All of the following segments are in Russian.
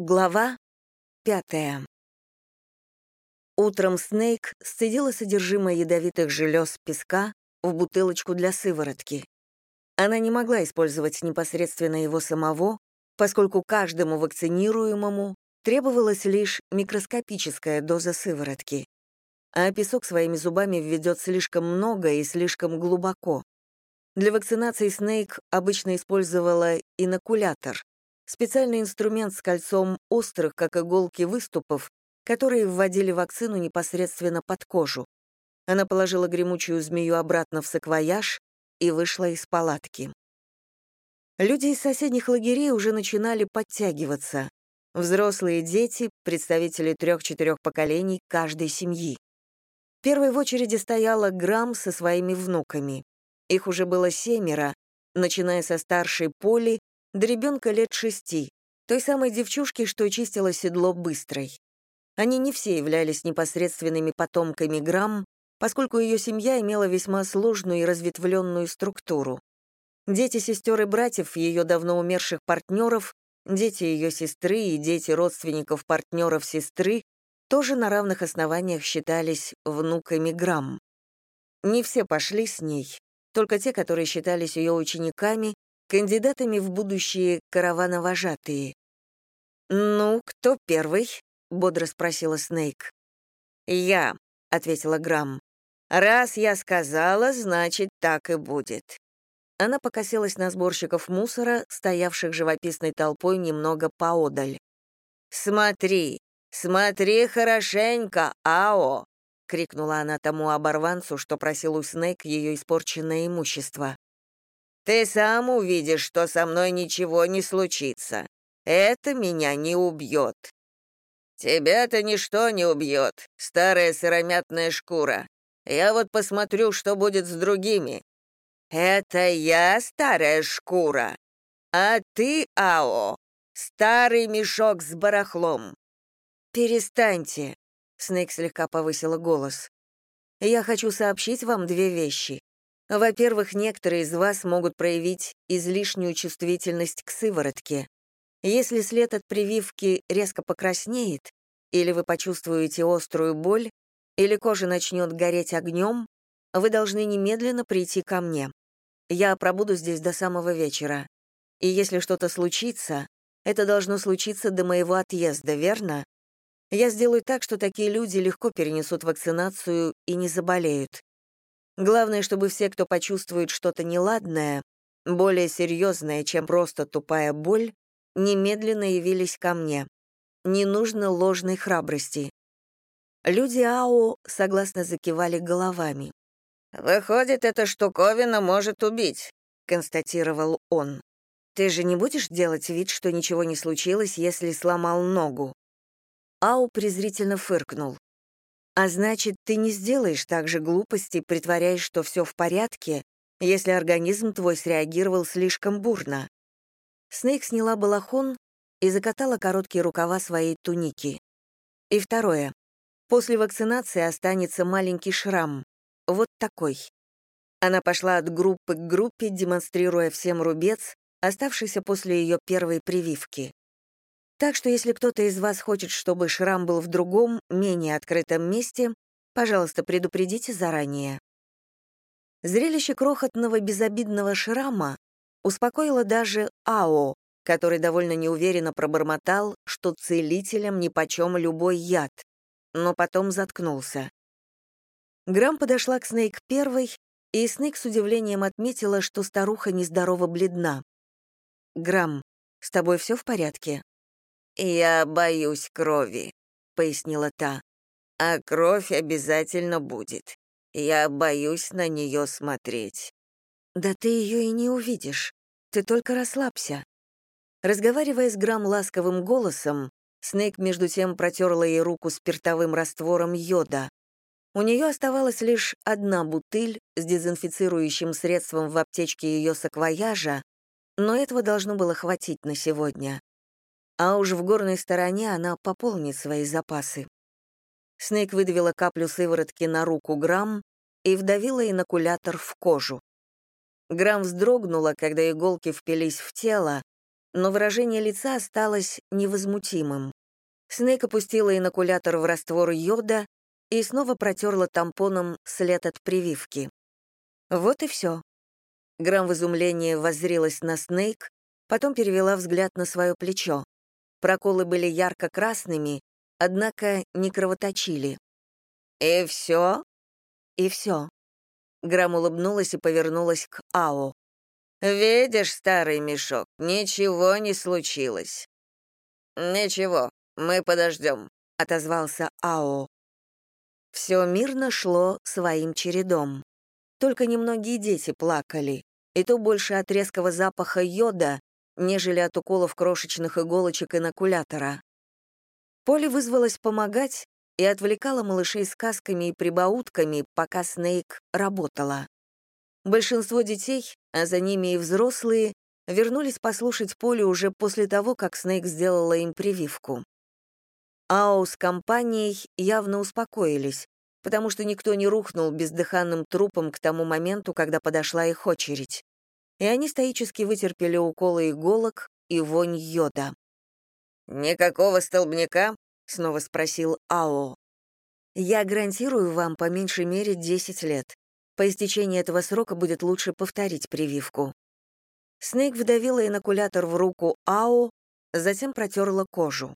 Глава пятая. Утром Снейк сцедила содержимое ядовитых желез песка в бутылочку для сыворотки. Она не могла использовать непосредственно его самого, поскольку каждому вакцинируемому требовалась лишь микроскопическая доза сыворотки. А песок своими зубами введет слишком много и слишком глубоко. Для вакцинации Снейк обычно использовала инокулятор, специальный инструмент с кольцом острых, как иголки, выступов, которые вводили вакцину непосредственно под кожу. Она положила гремучую змею обратно в саквояж и вышла из палатки. Люди из соседних лагерей уже начинали подтягиваться. Взрослые дети, представители трех-четырех поколений каждой семьи. Первой в очереди стояла Грамм со своими внуками. Их уже было семеро, начиная со старшей Поли до ребенка лет шести, той самой девчушки, что чистила седло быстрой. Они не все являлись непосредственными потомками Грамм, поскольку ее семья имела весьма сложную и разветвленную структуру. Дети сестер и братьев ее давно умерших партнеров, дети ее сестры и дети родственников партнеров сестры тоже на равных основаниях считались внуками Грамм. Не все пошли с ней, только те, которые считались ее учениками кандидатами в будущие каравановожатые. «Ну, кто первый?» — бодро спросила Снейк. «Я», — ответила Грамм. «Раз я сказала, значит, так и будет». Она покосилась на сборщиков мусора, стоявших живописной толпой немного поодаль. «Смотри, смотри хорошенько, Ао!» — крикнула она тому оборванцу, что просил у Снейк ее испорченное имущество. Ты сам увидишь, что со мной ничего не случится. Это меня не убьет. Тебя-то ничто не убьет, старая сыромятная шкура. Я вот посмотрю, что будет с другими. Это я старая шкура, а ты, Ао, старый мешок с барахлом. Перестаньте, Снейк слегка повысила голос. Я хочу сообщить вам две вещи. Во-первых, некоторые из вас могут проявить излишнюю чувствительность к сыворотке. Если след от прививки резко покраснеет, или вы почувствуете острую боль, или кожа начнет гореть огнем, вы должны немедленно прийти ко мне. Я пробуду здесь до самого вечера. И если что-то случится, это должно случиться до моего отъезда, верно? Я сделаю так, что такие люди легко перенесут вакцинацию и не заболеют. Главное, чтобы все, кто почувствует что-то неладное, более серьезное, чем просто тупая боль, немедленно явились ко мне. Не нужно ложной храбрости. Люди АО согласно закивали головами. «Выходит, эта штуковина может убить», — констатировал он. «Ты же не будешь делать вид, что ничего не случилось, если сломал ногу?» Ау презрительно фыркнул. А значит, ты не сделаешь так же глупости, притворяясь, что все в порядке, если организм твой среагировал слишком бурно. Снейк сняла балахон и закатала короткие рукава своей туники. И второе. После вакцинации останется маленький шрам. Вот такой. Она пошла от группы к группе, демонстрируя всем рубец, оставшийся после ее первой прививки. Так что если кто-то из вас хочет, чтобы шрам был в другом, менее открытом месте, пожалуйста, предупредите заранее. Зрелище крохотного безобидного шрама успокоило даже Ао, который довольно неуверенно пробормотал, что целителям нипочем любой яд, но потом заткнулся. Грамм подошла к Снейк первой, и Снейк с удивлением отметила, что старуха нездорово бледна. «Грамм, с тобой все в порядке?» «Я боюсь крови», — пояснила та. «А кровь обязательно будет. Я боюсь на нее смотреть». «Да ты ее и не увидишь. Ты только расслабься». Разговаривая с Грамм ласковым голосом, Снейк между тем протерла ей руку спиртовым раствором йода. У нее оставалась лишь одна бутыль с дезинфицирующим средством в аптечке ее саквояжа, но этого должно было хватить на сегодня а уж в горной стороне она пополнит свои запасы. Снейк выдавила каплю сыворотки на руку Грамм и вдавила инокулятор в кожу. Грамм вздрогнула, когда иголки впились в тело, но выражение лица осталось невозмутимым. Снейк опустила инокулятор в раствор йода и снова протерла тампоном след от прививки. Вот и все. Грамм в изумлении воззрилась на Снейк, потом перевела взгляд на свое плечо. Проколы были ярко-красными, однако не кровоточили. «И все?» «И все». Грамм улыбнулась и повернулась к Ао. «Видишь, старый мешок, ничего не случилось». «Ничего, мы подождем», — отозвался Ао. Все мирно шло своим чередом. Только немногие дети плакали, и то больше от резкого запаха йода, нежели от уколов крошечных иголочек инокулятора. Поле вызвалась помогать и отвлекала малышей сказками и прибаутками, пока Снейк работала. Большинство детей, а за ними и взрослые, вернулись послушать Поле уже после того, как Снейк сделала им прививку. Ау с компанией явно успокоились, потому что никто не рухнул бездыханным трупом к тому моменту, когда подошла их очередь. И они стоически вытерпели уколы иголок и вонь йода. «Никакого столбняка?» — снова спросил Ао. «Я гарантирую вам по меньшей мере 10 лет. По истечении этого срока будет лучше повторить прививку». Снейк вдавила инокулятор в руку Ао, затем протерла кожу.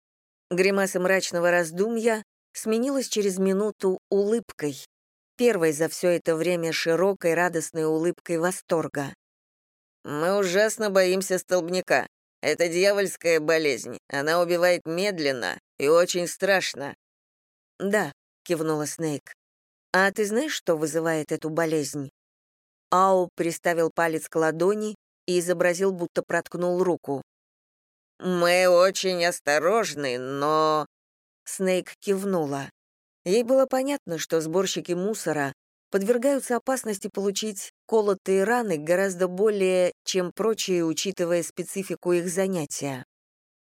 Гримаса мрачного раздумья сменилась через минуту улыбкой, первой за все это время широкой радостной улыбкой восторга. «Мы ужасно боимся столбняка. Это дьявольская болезнь. Она убивает медленно и очень страшно». «Да», — кивнула Снейк. «А ты знаешь, что вызывает эту болезнь?» Ау приставил палец к ладони и изобразил, будто проткнул руку. «Мы очень осторожны, но...» Снейк кивнула. Ей было понятно, что сборщики мусора подвергаются опасности получить колотые раны гораздо более, чем прочие, учитывая специфику их занятия.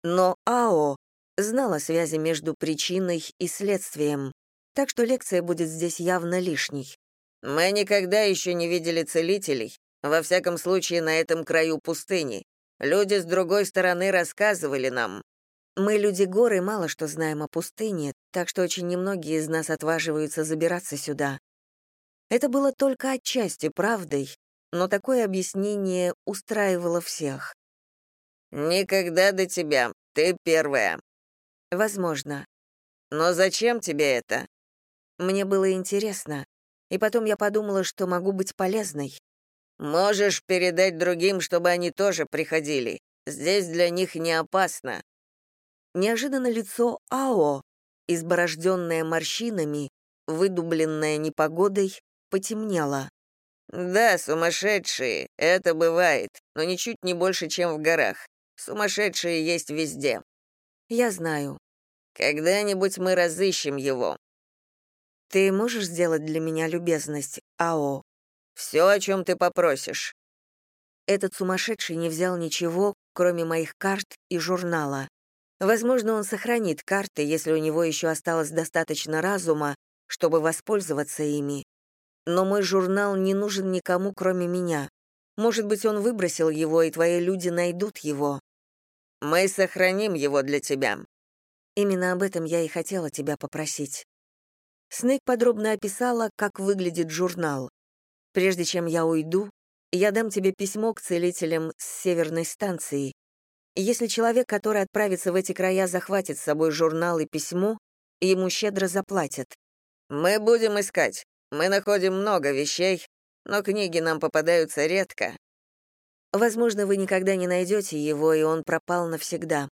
Но АО знала связи между причиной и следствием, так что лекция будет здесь явно лишней. «Мы никогда еще не видели целителей, во всяком случае на этом краю пустыни. Люди с другой стороны рассказывали нам. Мы, люди горы, мало что знаем о пустыне, так что очень немногие из нас отваживаются забираться сюда. Это было только отчасти правдой, но такое объяснение устраивало всех. «Никогда до тебя. Ты первая». «Возможно. Но зачем тебе это?» Мне было интересно, и потом я подумала, что могу быть полезной. «Можешь передать другим, чтобы они тоже приходили. Здесь для них не опасно». Неожиданно лицо Ао, изборожденное морщинами, выдубленное непогодой, потемнело. «Да, сумасшедшие, это бывает, но ничуть не больше, чем в горах. Сумасшедшие есть везде». «Я знаю. Когда-нибудь мы разыщем его». «Ты можешь сделать для меня любезность, Ао?» «Все, о чем ты попросишь». Этот сумасшедший не взял ничего, кроме моих карт и журнала. Возможно, он сохранит карты, если у него еще осталось достаточно разума, чтобы воспользоваться ими но мой журнал не нужен никому, кроме меня. Может быть, он выбросил его, и твои люди найдут его. Мы сохраним его для тебя. Именно об этом я и хотела тебя попросить. Снейк подробно описала, как выглядит журнал. Прежде чем я уйду, я дам тебе письмо к целителям с северной станции. Если человек, который отправится в эти края, захватит с собой журнал и письмо, ему щедро заплатят. Мы будем искать. Мы находим много вещей, но книги нам попадаются редко. Возможно, вы никогда не найдете его, и он пропал навсегда.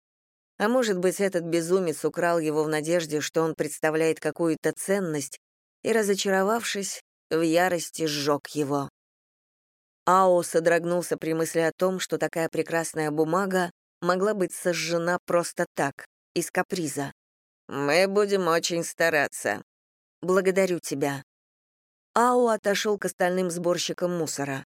А может быть, этот безумец украл его в надежде, что он представляет какую-то ценность, и, разочаровавшись, в ярости сжег его. Ао содрогнулся при мысли о том, что такая прекрасная бумага могла быть сожжена просто так, из каприза. «Мы будем очень стараться». «Благодарю тебя», Ау отошел к остальным сборщикам мусора.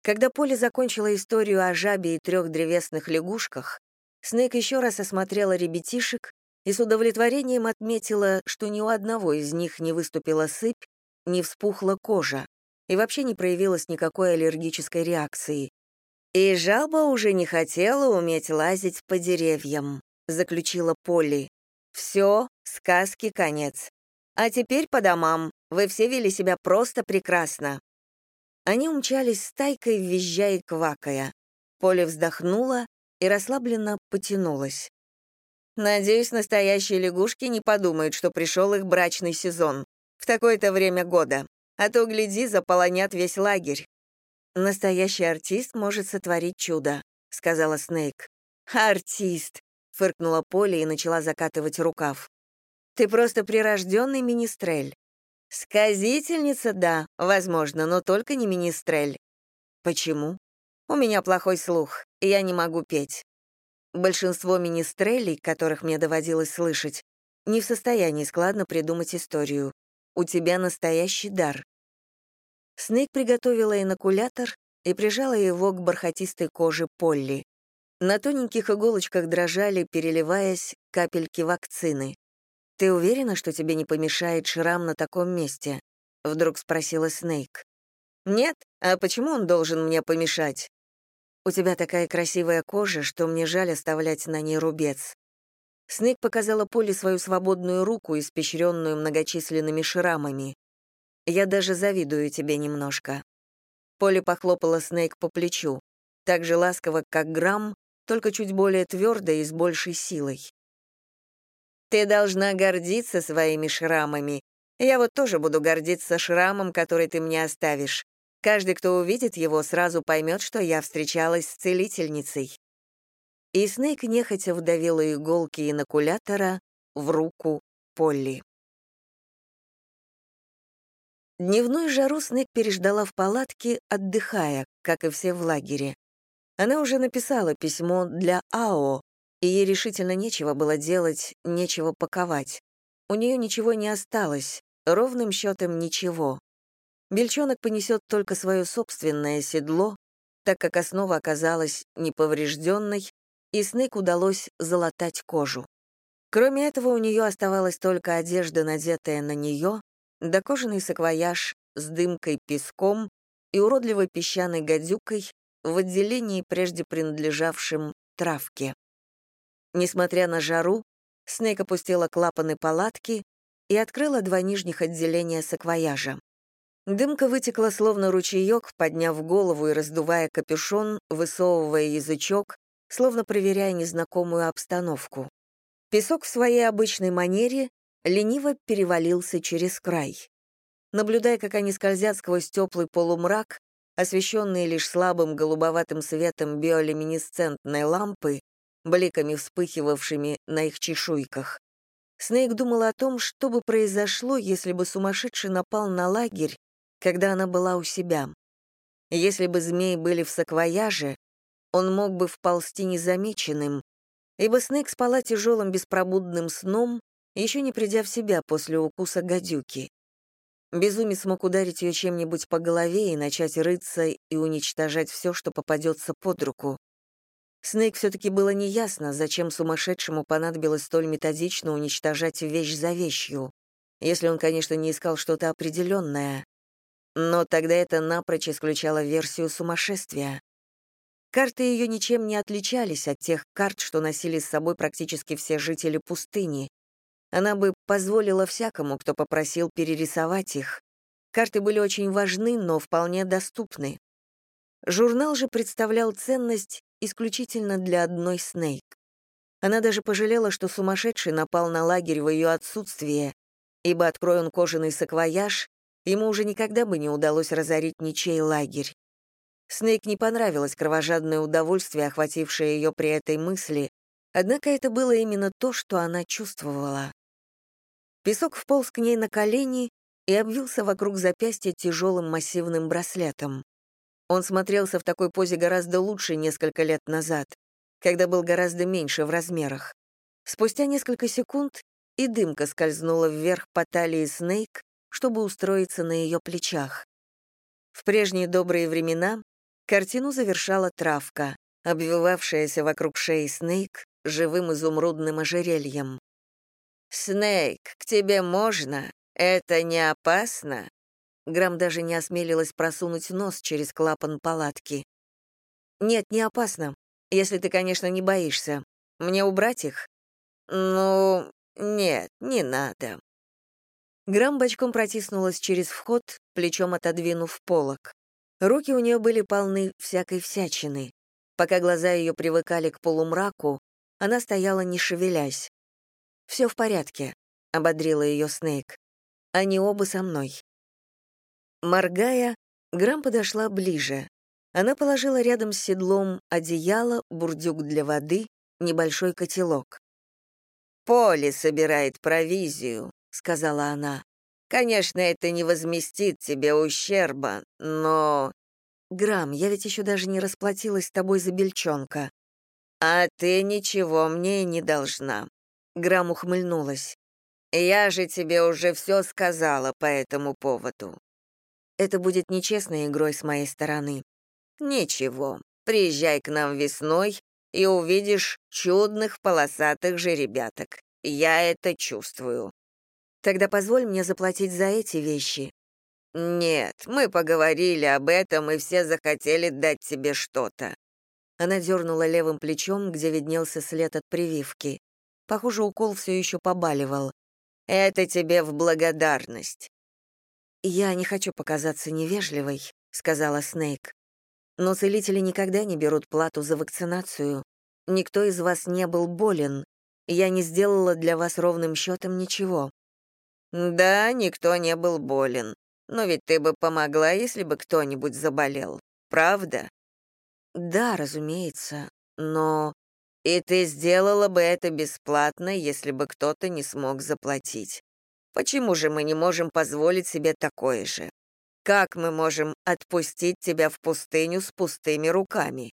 Когда Поле закончила историю о жабе и трех древесных лягушках, Снейк еще раз осмотрела ребятишек и с удовлетворением отметила, что ни у одного из них не выступила сыпь, не вспухла кожа и вообще не проявилась никакой аллергической реакции. И жаба уже не хотела уметь лазить по деревьям, заключила Полли. Все, сказки конец. А теперь по домам. Вы все вели себя просто прекрасно. Они умчались стайкой, визжая и квакая. Поля вздохнула и расслабленно потянулась. Надеюсь, настоящие лягушки не подумают, что пришел их брачный сезон. В такое-то время года. А то, гляди, заполонят весь лагерь. «Настоящий артист может сотворить чудо», — сказала Снейк. «Артист», — фыркнула Поля и начала закатывать рукав. «Ты просто прирожденный министрель». «Сказительница, да, возможно, но только не министрель». «Почему?» «У меня плохой слух, и я не могу петь». Большинство министрелей, которых мне доводилось слышать, не в состоянии складно придумать историю. У тебя настоящий дар. Снейк приготовила инокулятор и прижала его к бархатистой коже Полли. На тоненьких иголочках дрожали, переливаясь, капельки вакцины. «Ты уверена, что тебе не помешает шрам на таком месте?» — вдруг спросила Снейк. «Нет, а почему он должен мне помешать?» «У тебя такая красивая кожа, что мне жаль оставлять на ней рубец». Снейк показала Поле свою свободную руку, испещренную многочисленными шрамами. Я даже завидую тебе немножко». Полли похлопала Снейк по плечу, так же ласково, как Грамм, только чуть более твердо и с большей силой. «Ты должна гордиться своими шрамами. Я вот тоже буду гордиться шрамом, который ты мне оставишь. Каждый, кто увидит его, сразу поймет, что я встречалась с целительницей». И Снейк нехотя вдавила иголки инокулятора в руку Полли. Дневную жару Снег переждала в палатке, отдыхая, как и все в лагере. Она уже написала письмо для АО, и ей решительно нечего было делать, нечего паковать. У нее ничего не осталось, ровным счетом ничего. Бельчонок понесет только свое собственное седло, так как основа оказалась неповрежденной, и Снейк удалось залатать кожу. Кроме этого, у нее оставалась только одежда, надетая на нее, да кожаный саквояж с дымкой, песком и уродливой песчаной гадюкой в отделении, прежде принадлежавшем травке. Несмотря на жару, Снейк опустила клапаны палатки и открыла два нижних отделения саквояжа. Дымка вытекла словно ручеек, подняв голову и раздувая капюшон, высовывая язычок, словно проверяя незнакомую обстановку. Песок в своей обычной манере лениво перевалился через край. Наблюдая, как они скользят сквозь теплый полумрак, освещенные лишь слабым голубоватым светом биолюминесцентной лампы, бликами вспыхивавшими на их чешуйках, Снейк думала о том, что бы произошло, если бы сумасшедший напал на лагерь, когда она была у себя. Если бы змеи были в саквояже, он мог бы вползти незамеченным, ибо Снейк спала тяжелым беспробудным сном, еще не придя в себя после укуса гадюки. Безумец мог ударить ее чем-нибудь по голове и начать рыться и уничтожать все, что попадется под руку. Снейк все-таки было неясно, зачем сумасшедшему понадобилось столь методично уничтожать вещь за вещью, если он, конечно, не искал что-то определенное. Но тогда это напрочь исключало версию сумасшествия. Карты ее ничем не отличались от тех карт, что носили с собой практически все жители пустыни, она бы позволила всякому, кто попросил перерисовать их. Карты были очень важны, но вполне доступны. Журнал же представлял ценность исключительно для одной Снейк. Она даже пожалела, что сумасшедший напал на лагерь в ее отсутствие, ибо, открой он кожаный саквояж, ему уже никогда бы не удалось разорить ничей лагерь. Снейк не понравилось кровожадное удовольствие, охватившее ее при этой мысли, однако это было именно то, что она чувствовала. Песок вполз к ней на колени и обвился вокруг запястья тяжелым массивным браслетом. Он смотрелся в такой позе гораздо лучше несколько лет назад, когда был гораздо меньше в размерах. Спустя несколько секунд и дымка скользнула вверх по талии Снейк, чтобы устроиться на ее плечах. В прежние добрые времена картину завершала травка, обвивавшаяся вокруг шеи Снейк живым изумрудным ожерельем. «Снейк, к тебе можно? Это не опасно?» Грамм даже не осмелилась просунуть нос через клапан палатки. «Нет, не опасно, если ты, конечно, не боишься. Мне убрать их?» «Ну, нет, не надо». Грамм бочком протиснулась через вход, плечом отодвинув полок. Руки у нее были полны всякой всячины. Пока глаза ее привыкали к полумраку, она стояла, не шевелясь. «Все в порядке», — ободрила ее Снейк. «Они оба со мной». Моргая, Грамм подошла ближе. Она положила рядом с седлом одеяло, бурдюк для воды, небольшой котелок. «Поле собирает провизию», — сказала она. «Конечно, это не возместит тебе ущерба, но...» «Грамм, я ведь еще даже не расплатилась с тобой за бельчонка». «А ты ничего мне не должна», — Грамм ухмыльнулась. «Я же тебе уже все сказала по этому поводу». «Это будет нечестной игрой с моей стороны». «Ничего, приезжай к нам весной, и увидишь чудных полосатых жеребяток. Я это чувствую. Тогда позволь мне заплатить за эти вещи. Нет, мы поговорили об этом, и все захотели дать тебе что-то. Она дернула левым плечом, где виднелся след от прививки. Похоже, укол все еще побаливал. Это тебе в благодарность. Я не хочу показаться невежливой, сказала Снейк. Но целители никогда не берут плату за вакцинацию. Никто из вас не был болен. Я не сделала для вас ровным счетом ничего». «Да, никто не был болен. Но ведь ты бы помогла, если бы кто-нибудь заболел. Правда?» «Да, разумеется. Но...» «И ты сделала бы это бесплатно, если бы кто-то не смог заплатить. Почему же мы не можем позволить себе такое же? Как мы можем отпустить тебя в пустыню с пустыми руками?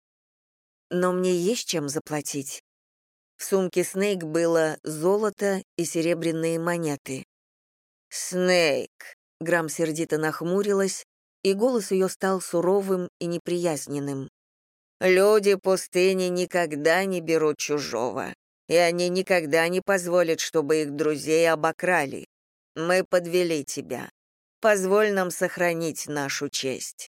Но мне есть чем заплатить. В сумке Снейк было золото и серебряные монеты. «Снейк!» — Грамм сердито нахмурилась, и голос ее стал суровым и неприязненным. «Люди пустыни никогда не берут чужого, и они никогда не позволят, чтобы их друзей обокрали. Мы подвели тебя. Позволь нам сохранить нашу честь».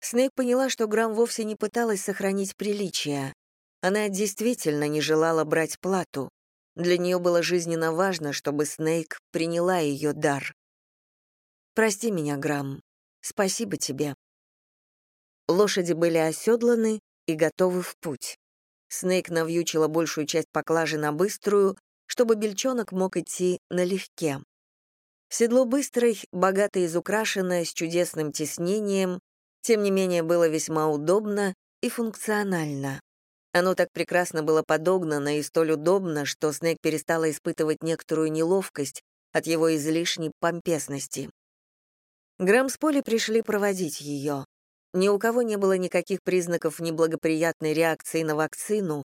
Снейк поняла, что Грамм вовсе не пыталась сохранить приличия. Она действительно не желала брать плату. Для нее было жизненно важно, чтобы Снейк приняла ее дар. «Прости меня, Грамм. Спасибо тебе». Лошади были оседланы и готовы в путь. Снейк навьючила большую часть поклажи на быструю, чтобы бельчонок мог идти налегке. Седло быстрой, богато изукрашенное, с чудесным тиснением, тем не менее было весьма удобно и функционально. Оно так прекрасно было подогнано и столь удобно, что Снег перестала испытывать некоторую неловкость от его излишней помпезности. Грэм с Поли пришли проводить ее. Ни у кого не было никаких признаков неблагоприятной реакции на вакцину,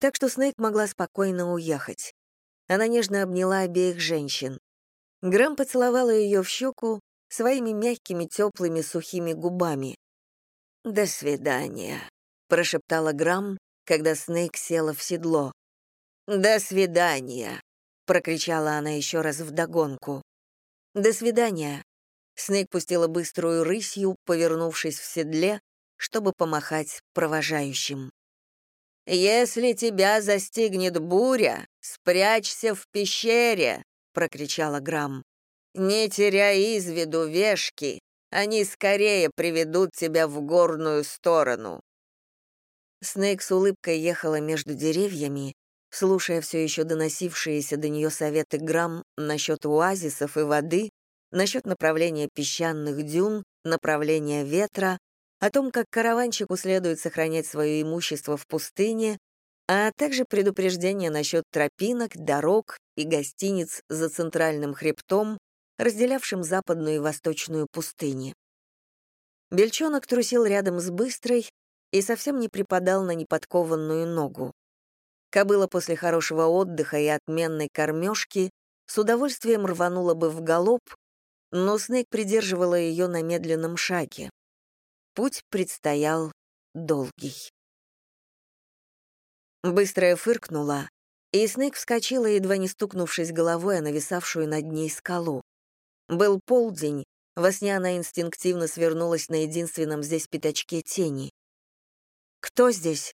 так что Снейк могла спокойно уехать. Она нежно обняла обеих женщин. Грэм поцеловала ее в щеку своими мягкими, теплыми, сухими губами. «До свидания», — прошептала Грамм, когда Снейк села в седло. «До свидания», — прокричала она еще раз вдогонку. «До свидания». Снейк пустила быструю рысью, повернувшись в седле, чтобы помахать провожающим. «Если тебя застигнет буря, спрячься в пещере», — прокричала Грамм. «Не теряй из виду вешки, они скорее приведут тебя в горную сторону». Снейк с улыбкой ехала между деревьями, слушая все еще доносившиеся до нее советы Грамм насчет оазисов и воды, насчет направления песчаных дюн, направления ветра, о том, как караванщику следует сохранять свое имущество в пустыне, а также предупреждение насчет тропинок, дорог и гостиниц за центральным хребтом, разделявшим западную и восточную пустыни. Бельчонок трусил рядом с Быстрой и совсем не припадал на неподкованную ногу. Кобыла после хорошего отдыха и отменной кормежки с удовольствием рванула бы в галоп, но Снейк придерживала ее на медленном шаге. Путь предстоял долгий. Быстрая фыркнула, и Снейк вскочила, едва не стукнувшись головой о нависавшую над ней скалу. Был полдень, во сне она инстинктивно свернулась на единственном здесь пятачке тени. Кто здесь?»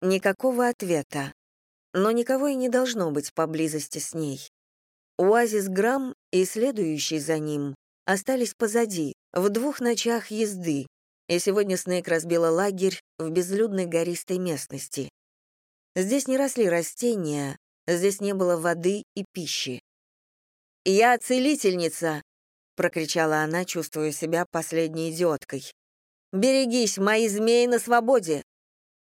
Никакого ответа. Но никого и не должно быть поблизости с ней. Оазис Грамм и следующий за ним остались позади, в двух ночах езды, и сегодня Снейк разбила лагерь в безлюдной гористой местности. Здесь не росли растения, здесь не было воды и пищи. «Я целительница!» — прокричала она, чувствуя себя последней идиоткой. «Берегись, мои змеи на свободе!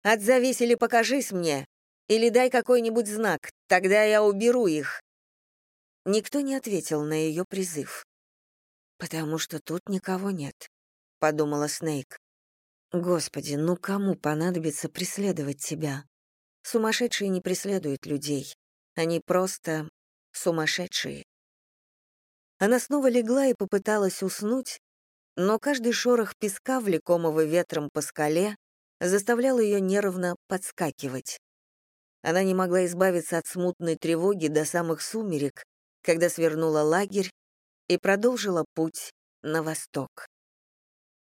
Отзовись или покажись мне, или дай какой-нибудь знак, тогда я уберу их!» Никто не ответил на ее призыв. «Потому что тут никого нет», — подумала Снейк. «Господи, ну кому понадобится преследовать тебя? Сумасшедшие не преследуют людей. Они просто сумасшедшие». Она снова легла и попыталась уснуть, но каждый шорох песка, влекомого ветром по скале, заставлял ее нервно подскакивать. Она не могла избавиться от смутной тревоги до самых сумерек, когда свернула лагерь и продолжила путь на восток.